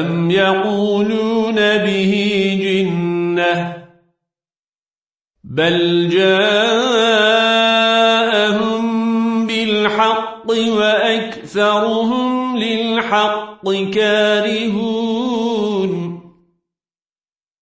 أم يقولون به جنة بل جاءهم بالحق وأكثرهم للحق كارهون